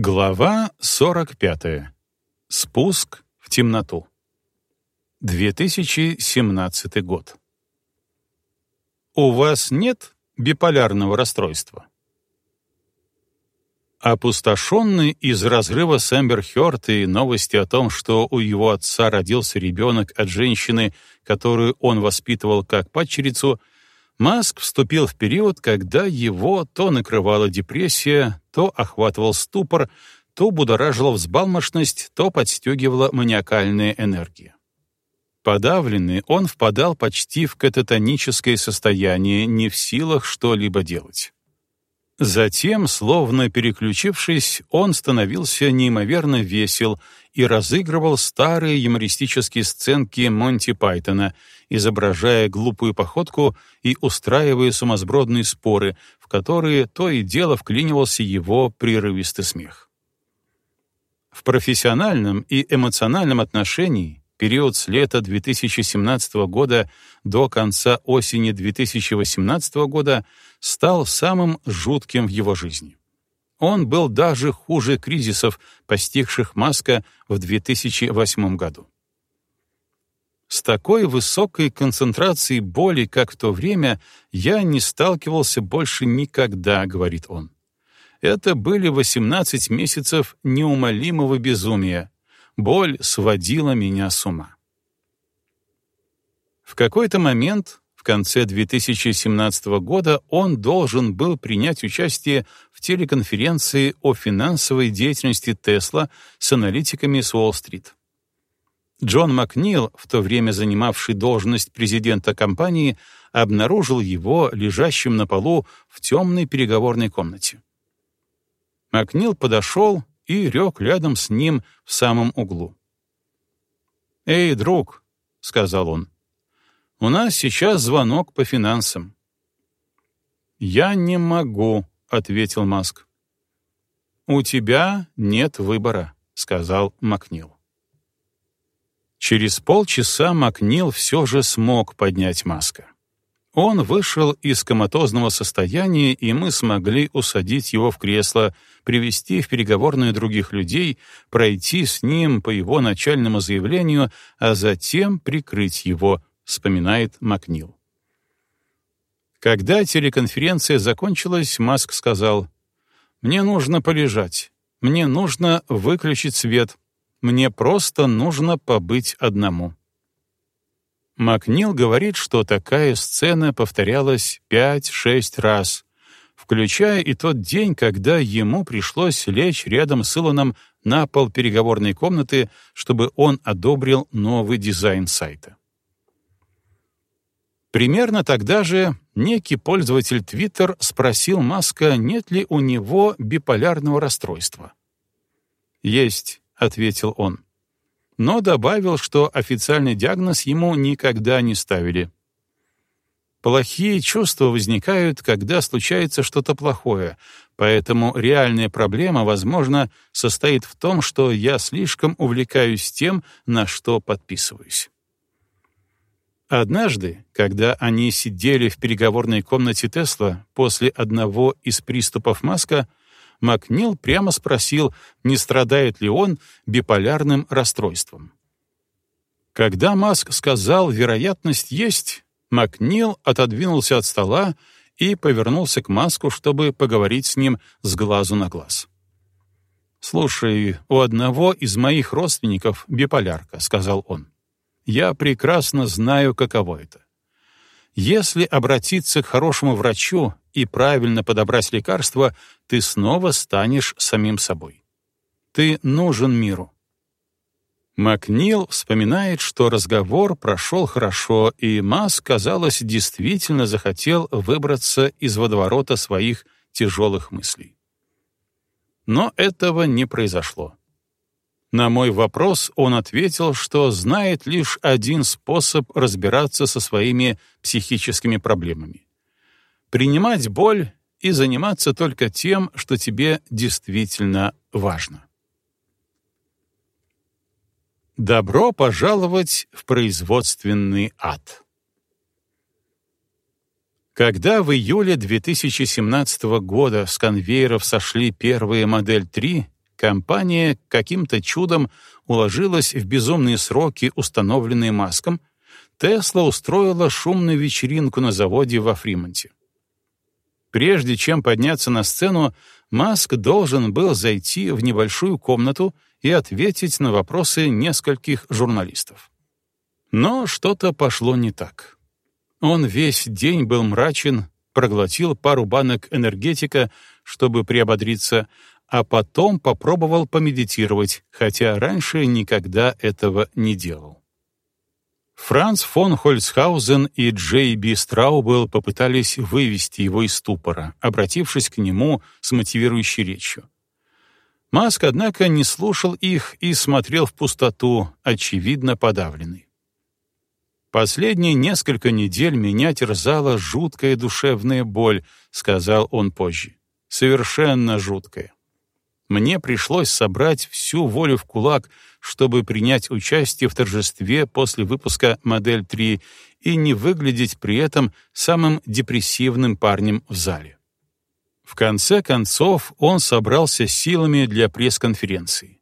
Глава 45. Спуск в темноту. 2017 год. У вас нет биполярного расстройства? Опустошенный из разрыва с Эмбер и новости о том, что у его отца родился ребенок от женщины, которую он воспитывал как падчерицу, Маск вступил в период, когда его то накрывала депрессия, то охватывал ступор, то будоражила взбалмошность, то подстегивала маниакальная энергия. Подавленный, он впадал почти в кататоническое состояние, не в силах что-либо делать. Затем, словно переключившись, он становился неимоверно весел и разыгрывал старые юмористические сценки Монти Пайтона, изображая глупую походку и устраивая сумасбродные споры, в которые то и дело вклинивался его прерывистый смех. В профессиональном и эмоциональном отношении период с лета 2017 года до конца осени 2018 года стал самым жутким в его жизни. Он был даже хуже кризисов, постигших Маска в 2008 году. С такой высокой концентрацией боли, как в то время, я не сталкивался больше никогда, говорит он. Это были 18 месяцев неумолимого безумия. Боль сводила меня с ума. В какой-то момент в конце 2017 года он должен был принять участие в телеконференции о финансовой деятельности Тесла с аналитиками с Уолл-стрит. Джон Макнил, в то время занимавший должность президента компании, обнаружил его лежащим на полу в темной переговорной комнате. Макнил подошел и рёк рядом с ним в самом углу. «Эй, друг», — сказал он, — у нас сейчас звонок по финансам. Я не могу, ответил Маск. У тебя нет выбора, сказал Макнил. Через полчаса Макнил все же смог поднять Маска. Он вышел из коматозного состояния, и мы смогли усадить его в кресло, привести в переговорную других людей, пройти с ним по его начальному заявлению, а затем прикрыть его, вспоминает Макнил. Когда телеконференция закончилась, Маск сказал, «Мне нужно полежать, мне нужно выключить свет, мне просто нужно побыть одному». Макнил говорит, что такая сцена повторялась пять-шесть раз, включая и тот день, когда ему пришлось лечь рядом с Илоном на пол переговорной комнаты, чтобы он одобрил новый дизайн сайта. Примерно тогда же некий пользователь Twitter спросил Маска, нет ли у него биполярного расстройства. «Есть», — ответил он. Но добавил, что официальный диагноз ему никогда не ставили. Плохие чувства возникают, когда случается что-то плохое, поэтому реальная проблема, возможно, состоит в том, что я слишком увлекаюсь тем, на что подписываюсь. Однажды, когда они сидели в переговорной комнате Тесла после одного из приступов Маска, Макнил прямо спросил, не страдает ли он биполярным расстройством. Когда Маск сказал «вероятность есть», Макнил отодвинулся от стола и повернулся к Маску, чтобы поговорить с ним с глазу на глаз. «Слушай, у одного из моих родственников биполярка», — сказал он. Я прекрасно знаю, каково это. Если обратиться к хорошему врачу и правильно подобрать лекарство, ты снова станешь самим собой. Ты нужен миру. Макнил вспоминает, что разговор прошел хорошо, и Мас, казалось, действительно захотел выбраться из водоворота своих тяжелых мыслей. Но этого не произошло. На мой вопрос он ответил, что знает лишь один способ разбираться со своими психическими проблемами. Принимать боль и заниматься только тем, что тебе действительно важно. Добро пожаловать в производственный ад. Когда в июле 2017 года с конвейеров сошли первые модель 3, компания каким-то чудом уложилась в безумные сроки, установленные Маском, Тесла устроила шумную вечеринку на заводе во Фримонте. Прежде чем подняться на сцену, Маск должен был зайти в небольшую комнату и ответить на вопросы нескольких журналистов. Но что-то пошло не так. Он весь день был мрачен, проглотил пару банок энергетика, чтобы приободриться, а потом попробовал помедитировать, хотя раньше никогда этого не делал. Франц фон Хольцхаузен и Джей Би Страубел попытались вывести его из ступора, обратившись к нему с мотивирующей речью. Маск, однако, не слушал их и смотрел в пустоту, очевидно подавленный. «Последние несколько недель меня терзала жуткая душевная боль», — сказал он позже. «Совершенно жуткая. Мне пришлось собрать всю волю в кулак, чтобы принять участие в торжестве после выпуска «Модель 3» и не выглядеть при этом самым депрессивным парнем в зале. В конце концов, он собрался силами для пресс-конференции.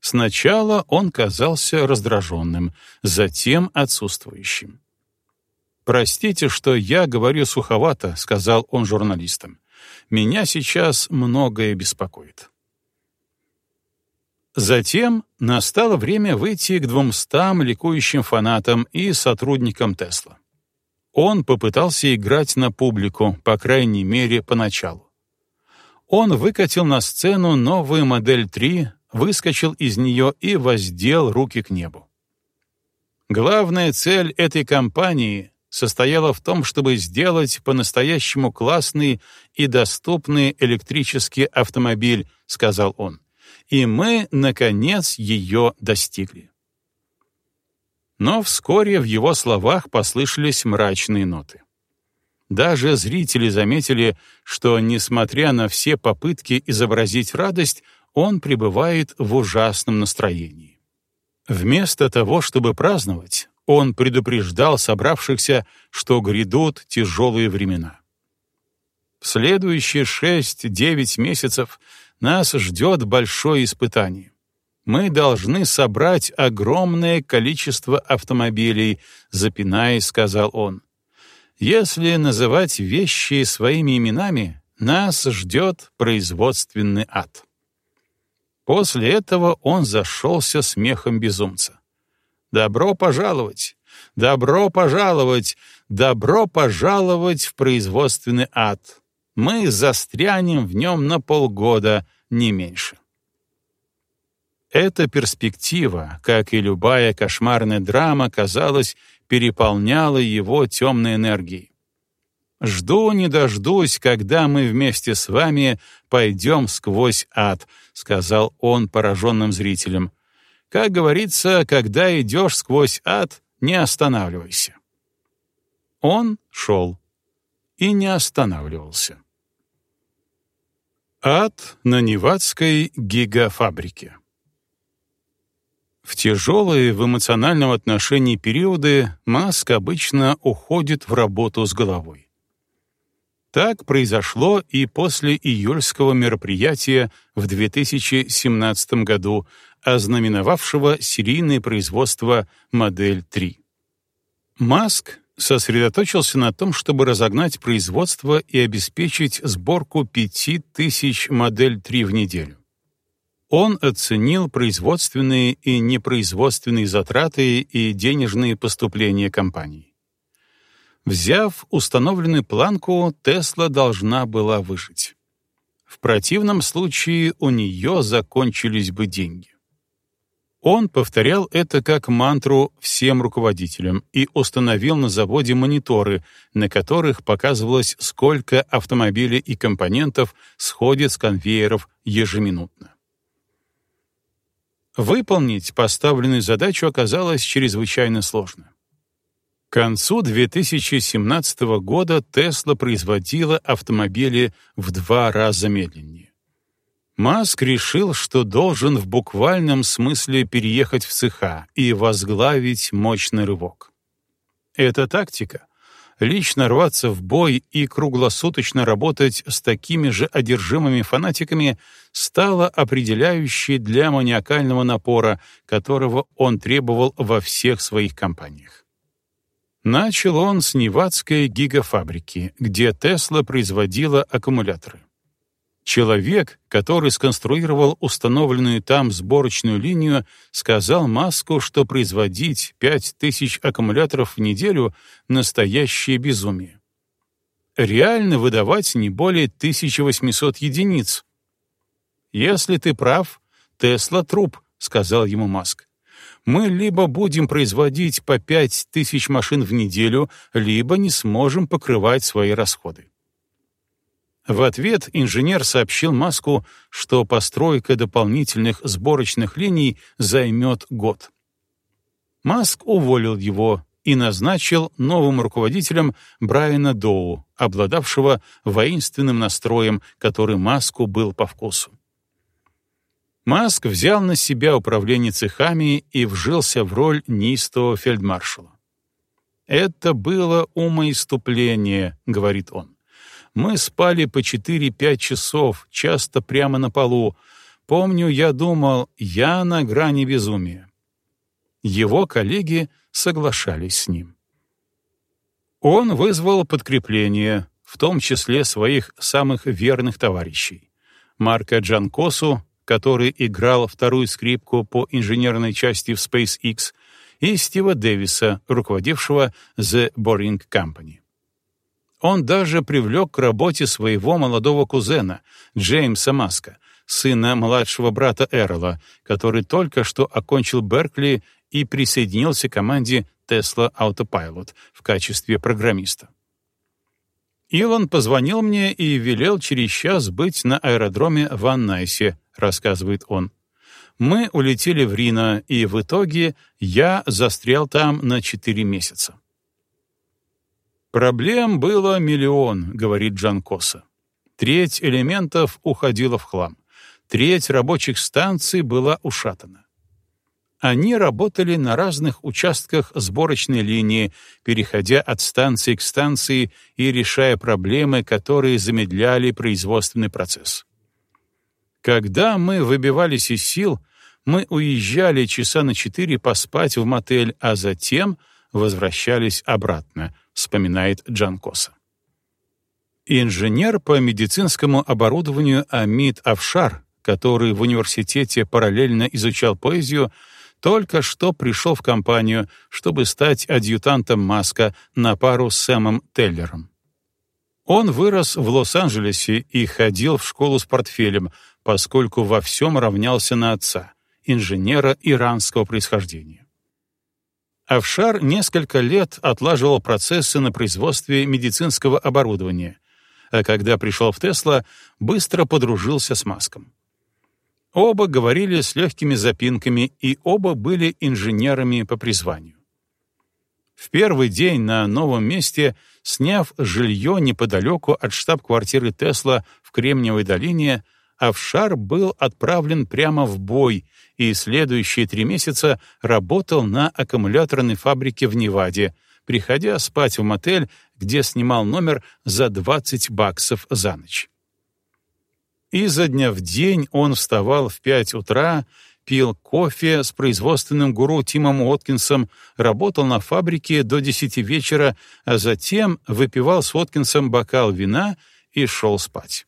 Сначала он казался раздраженным, затем отсутствующим. «Простите, что я говорю суховато», — сказал он журналистам. «Меня сейчас многое беспокоит». Затем настало время выйти к двумстам ликующим фанатам и сотрудникам Тесла. Он попытался играть на публику, по крайней мере, поначалу. Он выкатил на сцену новую модель 3, выскочил из нее и воздел руки к небу. Главная цель этой кампании состояла в том, чтобы сделать по-настоящему классный и доступный электрический автомобиль, сказал он и мы, наконец, ее достигли. Но вскоре в его словах послышались мрачные ноты. Даже зрители заметили, что, несмотря на все попытки изобразить радость, он пребывает в ужасном настроении. Вместо того, чтобы праздновать, он предупреждал собравшихся, что грядут тяжелые времена. В следующие шесть-девять месяцев нас ждет большое испытание. Мы должны собрать огромное количество автомобилей, запинаясь, сказал он. Если называть вещи своими именами, нас ждет производственный ад. После этого он зашелся смехом безумца. «Добро пожаловать! Добро пожаловать! Добро пожаловать в производственный ад! Мы застрянем в нем на полгода, не меньше. Эта перспектива, как и любая кошмарная драма, казалось, переполняла его темной энергией. «Жду не дождусь, когда мы вместе с вами пойдем сквозь ад», — сказал он пораженным зрителям. «Как говорится, когда идешь сквозь ад, не останавливайся». Он шел и не останавливался. Ад на Невадской гигафабрике. В тяжелые в эмоциональном отношении периоды Маск обычно уходит в работу с головой. Так произошло и после июльского мероприятия в 2017 году, ознаменовавшего серийное производство «Модель 3». Маск сосредоточился на том, чтобы разогнать производство и обеспечить сборку 5000 модель 3 в неделю. Он оценил производственные и непроизводственные затраты и денежные поступления компании. Взяв установленную планку, Тесла должна была выжить. В противном случае у нее закончились бы деньги. Он повторял это как мантру всем руководителям и установил на заводе мониторы, на которых показывалось, сколько автомобилей и компонентов сходит с конвейеров ежеминутно. Выполнить поставленную задачу оказалось чрезвычайно сложно. К концу 2017 года Тесла производила автомобили в два раза медленнее. Маск решил, что должен в буквальном смысле переехать в цеха и возглавить мощный рывок. Эта тактика лично рваться в бой и круглосуточно работать с такими же одержимыми фанатиками стало определяющей для маниакального напора, которого он требовал во всех своих компаниях. Начал он с Невадской гигафабрики, где Тесла производила аккумуляторы. Человек, который сконструировал установленную там сборочную линию, сказал Маску, что производить 5000 аккумуляторов в неделю — настоящее безумие. Реально выдавать не более 1800 единиц. «Если ты прав, Тесла — труп», — сказал ему Маск. «Мы либо будем производить по 5000 машин в неделю, либо не сможем покрывать свои расходы». В ответ инженер сообщил Маску, что постройка дополнительных сборочных линий займет год. Маск уволил его и назначил новым руководителем Брайана Доу, обладавшего воинственным настроем, который Маску был по вкусу. Маск взял на себя управление цехами и вжился в роль неистового фельдмаршала. «Это было умоиступление», — говорит он. Мы спали по 4-5 часов, часто прямо на полу. Помню, я думал, я на грани безумия. Его коллеги соглашались с ним. Он вызвал подкрепление, в том числе своих самых верных товарищей. Марка Джанкосу, который играл вторую скрипку по инженерной части в SpaceX, и Стива Дэвиса, руководившего The Boring Company. Он даже привлек к работе своего молодого кузена, Джеймса Маска, сына младшего брата Эрла, который только что окончил Беркли и присоединился к команде Tesla Autopilot в качестве программиста. Илон позвонил мне и велел через час быть на аэродроме в Аннайсе, рассказывает он. Мы улетели в Рино, и в итоге я застрял там на четыре месяца. «Проблем было миллион», — говорит Джан Коса. Треть элементов уходила в хлам. Треть рабочих станций была ушатана. Они работали на разных участках сборочной линии, переходя от станции к станции и решая проблемы, которые замедляли производственный процесс. Когда мы выбивались из сил, мы уезжали часа на четыре поспать в мотель, а затем возвращались обратно, вспоминает Джан Коса. Инженер по медицинскому оборудованию Амид Авшар, который в университете параллельно изучал поэзию, только что пришел в компанию, чтобы стать адъютантом Маска на пару с Сэмом Теллером. Он вырос в Лос-Анджелесе и ходил в школу с портфелем, поскольку во всем равнялся на отца, инженера иранского происхождения. Авшар несколько лет отлаживал процессы на производстве медицинского оборудования, а когда пришел в Тесла, быстро подружился с Маском. Оба говорили с легкими запинками, и оба были инженерами по призванию. В первый день на новом месте, сняв жилье неподалеку от штаб-квартиры Тесла в Кремниевой долине, Авшар был отправлен прямо в бой и следующие три месяца работал на аккумуляторной фабрике в Неваде, приходя спать в мотель, где снимал номер за 20 баксов за ночь. Изо дня в день он вставал в 5 утра, пил кофе с производственным гуру Тимом Уоткинсом, работал на фабрике до 10 вечера, а затем выпивал с Уоткинсом бокал вина и шел спать.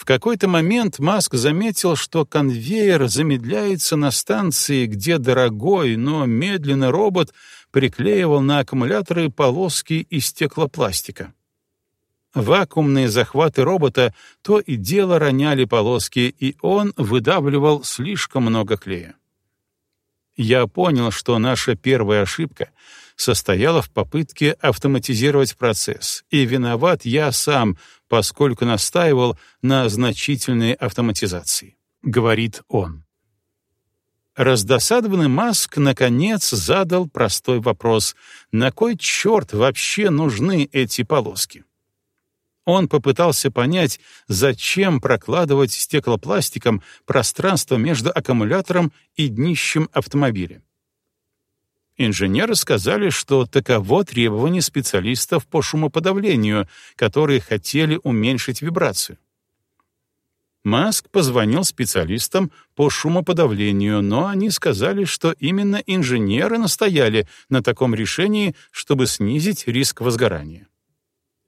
В какой-то момент Маск заметил, что конвейер замедляется на станции, где дорогой, но медленный робот приклеивал на аккумуляторы полоски из стеклопластика. Вакуумные захваты робота то и дело роняли полоски, и он выдавливал слишком много клея. Я понял, что наша первая ошибка состояла в попытке автоматизировать процесс, и виноват я сам, поскольку настаивал на значительной автоматизации, говорит он. Раздосадованный Маск, наконец, задал простой вопрос, на кой черт вообще нужны эти полоски? Он попытался понять, зачем прокладывать стеклопластиком пространство между аккумулятором и днищем автомобиля. Инженеры сказали, что таково требование специалистов по шумоподавлению, которые хотели уменьшить вибрацию. Маск позвонил специалистам по шумоподавлению, но они сказали, что именно инженеры настояли на таком решении, чтобы снизить риск возгорания.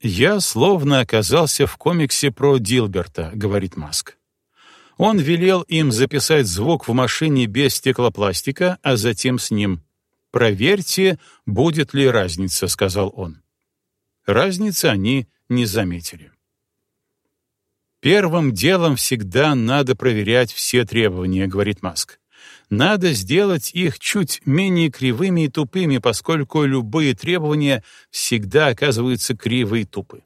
«Я словно оказался в комиксе про Дилберта», — говорит Маск. Он велел им записать звук в машине без стеклопластика, а затем с ним. «Проверьте, будет ли разница», — сказал он. Разницы они не заметили. Первым делом всегда надо проверять все требования, говорит Маск. Надо сделать их чуть менее кривыми и тупыми, поскольку любые требования всегда оказываются кривы и тупы.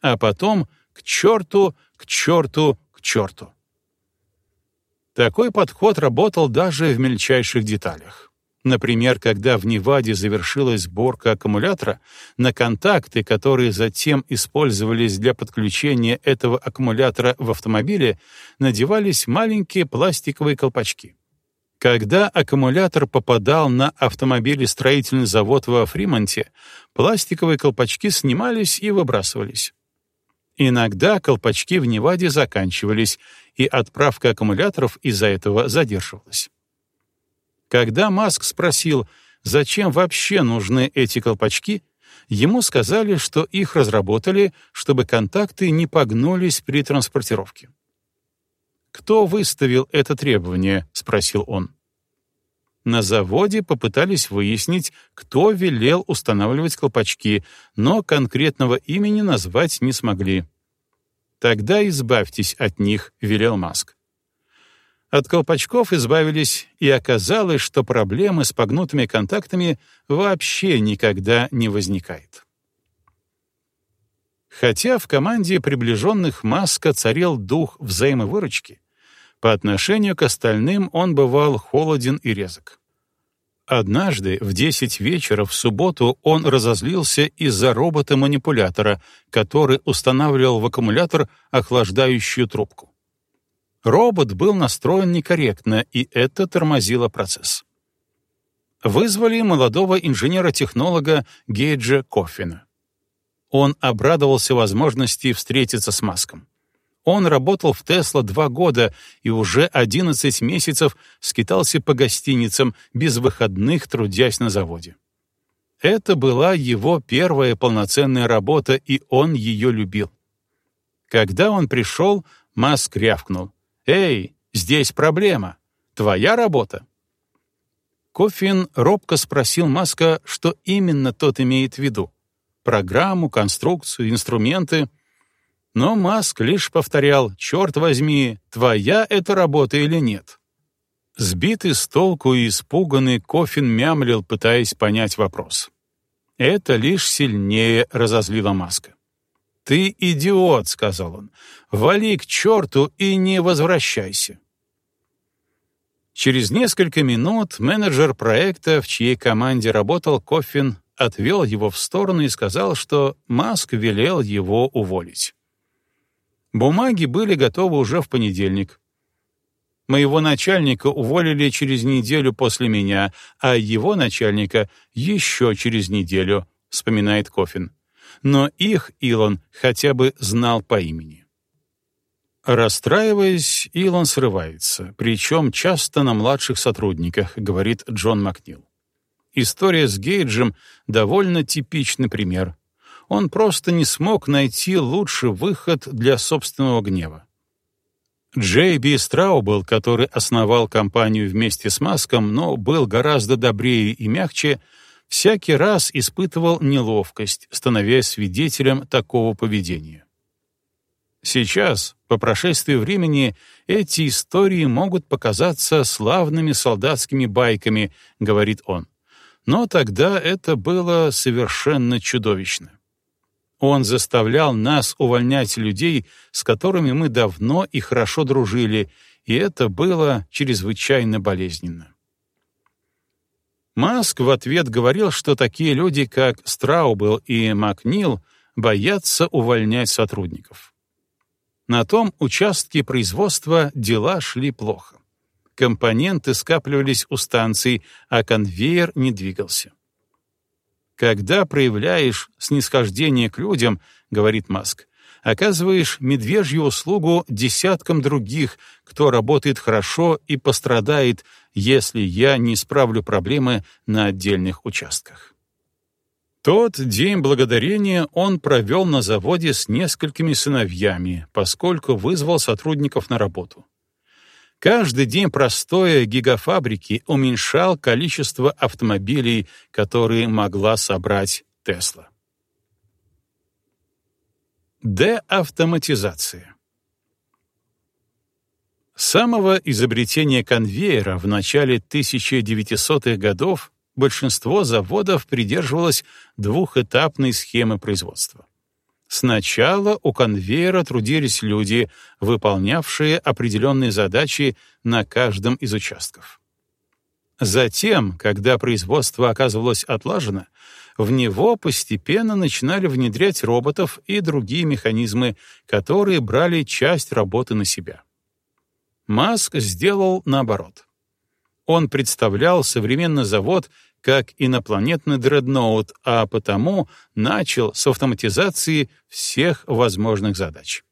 А потом к черту, к черту, к черту. Такой подход работал даже в мельчайших деталях. Например, когда в Неваде завершилась сборка аккумулятора, на контакты, которые затем использовались для подключения этого аккумулятора в автомобиле, надевались маленькие пластиковые колпачки. Когда аккумулятор попадал на автомобилестроительный завод во Фримонте, пластиковые колпачки снимались и выбрасывались. Иногда колпачки в Неваде заканчивались, и отправка аккумуляторов из-за этого задерживалась. Когда Маск спросил, зачем вообще нужны эти колпачки, ему сказали, что их разработали, чтобы контакты не погнулись при транспортировке. «Кто выставил это требование?» — спросил он. На заводе попытались выяснить, кто велел устанавливать колпачки, но конкретного имени назвать не смогли. «Тогда избавьтесь от них», — велел Маск. От колпачков избавились, и оказалось, что проблемы с погнутыми контактами вообще никогда не возникает. Хотя в команде приближенных Маска царил дух взаимовыручки, по отношению к остальным он бывал холоден и резок. Однажды в 10 вечера в субботу он разозлился из-за робота-манипулятора, который устанавливал в аккумулятор охлаждающую трубку. Робот был настроен некорректно, и это тормозило процесс. Вызвали молодого инженера-технолога Гейджа Коффина. Он обрадовался возможности встретиться с Маском. Он работал в Тесла два года и уже 11 месяцев скитался по гостиницам, без выходных трудясь на заводе. Это была его первая полноценная работа, и он ее любил. Когда он пришел, Маск рявкнул. «Эй, здесь проблема. Твоя работа?» Кофин робко спросил Маска, что именно тот имеет в виду. Программу, конструкцию, инструменты. Но Маск лишь повторял, «Черт возьми, твоя это работа или нет?» Сбитый с толку и испуганный, Кофин мямлил, пытаясь понять вопрос. Это лишь сильнее разозлило Маска. «Ты идиот», — сказал он. «Вали к черту и не возвращайся». Через несколько минут менеджер проекта, в чьей команде работал Коффин, отвел его в сторону и сказал, что Маск велел его уволить. Бумаги были готовы уже в понедельник. Моего начальника уволили через неделю после меня, а его начальника еще через неделю, вспоминает Кофин но их Илон хотя бы знал по имени. Расстраиваясь, Илон срывается, причем часто на младших сотрудниках, говорит Джон Макнил. История с Гейджем довольно типичный пример. Он просто не смог найти лучший выход для собственного гнева. Джей Би Страубел, который основал компанию вместе с Маском, но был гораздо добрее и мягче, всякий раз испытывал неловкость, становясь свидетелем такого поведения. Сейчас, по прошествии времени, эти истории могут показаться славными солдатскими байками, говорит он. Но тогда это было совершенно чудовищно. Он заставлял нас увольнять людей, с которыми мы давно и хорошо дружили, и это было чрезвычайно болезненно. Маск в ответ говорил, что такие люди, как Страубел и Макнил, боятся увольнять сотрудников. На том участке производства дела шли плохо. Компоненты скапливались у станций, а конвейер не двигался. Когда проявляешь снисхождение к людям, говорит Маск, оказываешь медвежью услугу десяткам других, кто работает хорошо и пострадает, если я не исправлю проблемы на отдельных участках. Тот день благодарения он провел на заводе с несколькими сыновьями, поскольку вызвал сотрудников на работу. Каждый день простоя гигафабрики уменьшал количество автомобилей, которые могла собрать Тесла. Деавтоматизация С самого изобретения конвейера в начале 1900-х годов большинство заводов придерживалось двухэтапной схемы производства. Сначала у конвейера трудились люди, выполнявшие определенные задачи на каждом из участков. Затем, когда производство оказывалось отлажено, в него постепенно начинали внедрять роботов и другие механизмы, которые брали часть работы на себя. Маск сделал наоборот. Он представлял современный завод как инопланетный дредноут, а потому начал с автоматизации всех возможных задач.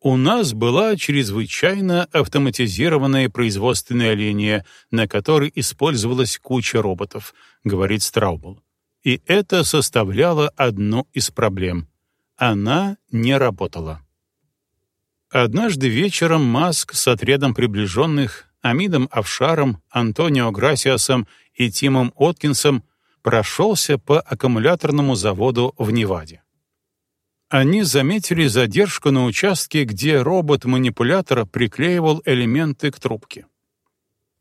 У нас была чрезвычайно автоматизированная производственная линия, на которой использовалась куча роботов, говорит Страубл. И это составляло одну из проблем. Она не работала. Однажды вечером Маск с отрядом приближенных Амидом Авшаром, Антонио Грасиасом и Тимом Откинсом прошелся по аккумуляторному заводу в Неваде. Они заметили задержку на участке, где робот-манипулятор приклеивал элементы к трубке.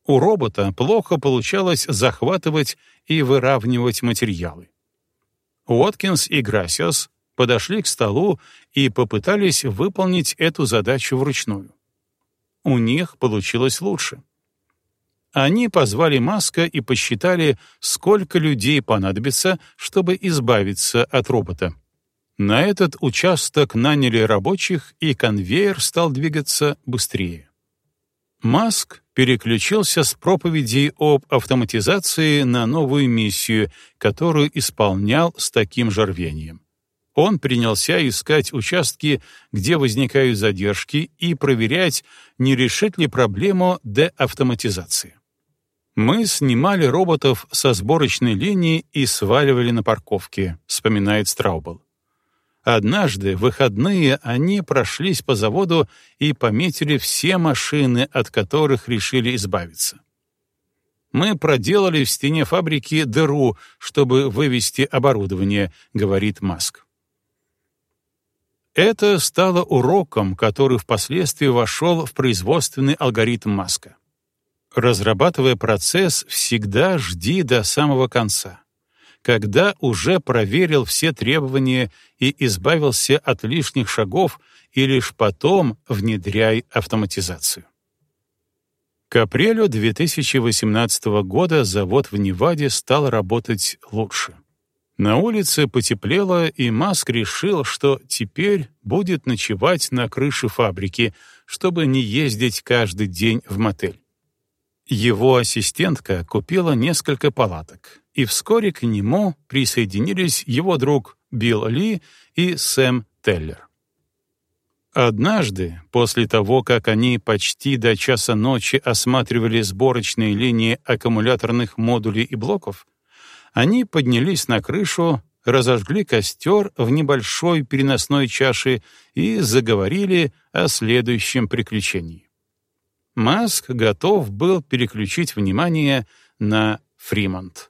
У робота плохо получалось захватывать и выравнивать материалы. Уоткинс и Грасиас подошли к столу и попытались выполнить эту задачу вручную. У них получилось лучше. Они позвали Маска и посчитали, сколько людей понадобится, чтобы избавиться от робота. На этот участок наняли рабочих, и конвейер стал двигаться быстрее. Маск переключился с проповедей об автоматизации на новую миссию, которую исполнял с таким же рвением. Он принялся искать участки, где возникают задержки, и проверять, не решит ли проблему деавтоматизации. Мы снимали роботов со сборочной линии и сваливали на парковке, вспоминает Страубл. Однажды, в выходные, они прошлись по заводу и пометили все машины, от которых решили избавиться. Мы проделали в стене фабрики дыру, чтобы вывести оборудование, говорит Маск. Это стало уроком, который впоследствии вошел в производственный алгоритм Маска. Разрабатывая процесс, всегда жди до самого конца. Когда уже проверил все требования и избавился от лишних шагов, и лишь потом внедряй автоматизацию. К апрелю 2018 года завод в Неваде стал работать лучше. На улице потеплело, и Маск решил, что теперь будет ночевать на крыше фабрики, чтобы не ездить каждый день в мотель. Его ассистентка купила несколько палаток, и вскоре к нему присоединились его друг Билл Ли и Сэм Теллер. Однажды, после того, как они почти до часа ночи осматривали сборочные линии аккумуляторных модулей и блоков, они поднялись на крышу, разожгли костер в небольшой переносной чаше и заговорили о следующем приключении. Маск готов был переключить внимание на Фримонт.